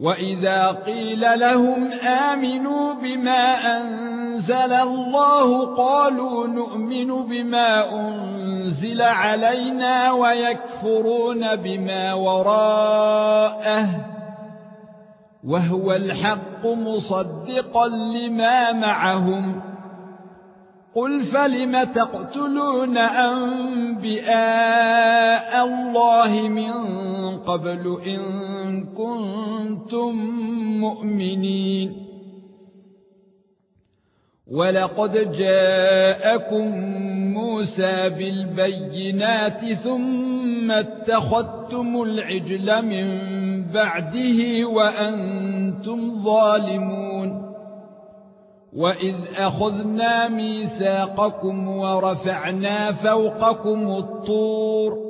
واذا قيل لهم امنوا بما انزل الله قالوا نؤمن بما انزل علينا ويكفرون بما وراءه وهو الحق مصدقا لما معهم قل فلم تقتلون انبياء الله من قبل ان كنتم مؤمنين. ولقد جاءكم موسى بالبينات ثم اتخذتم العجل من بعده وأنتم ظالمون. وإذ أخذنا ميثاقكم ورفعنا فوقكم الطور.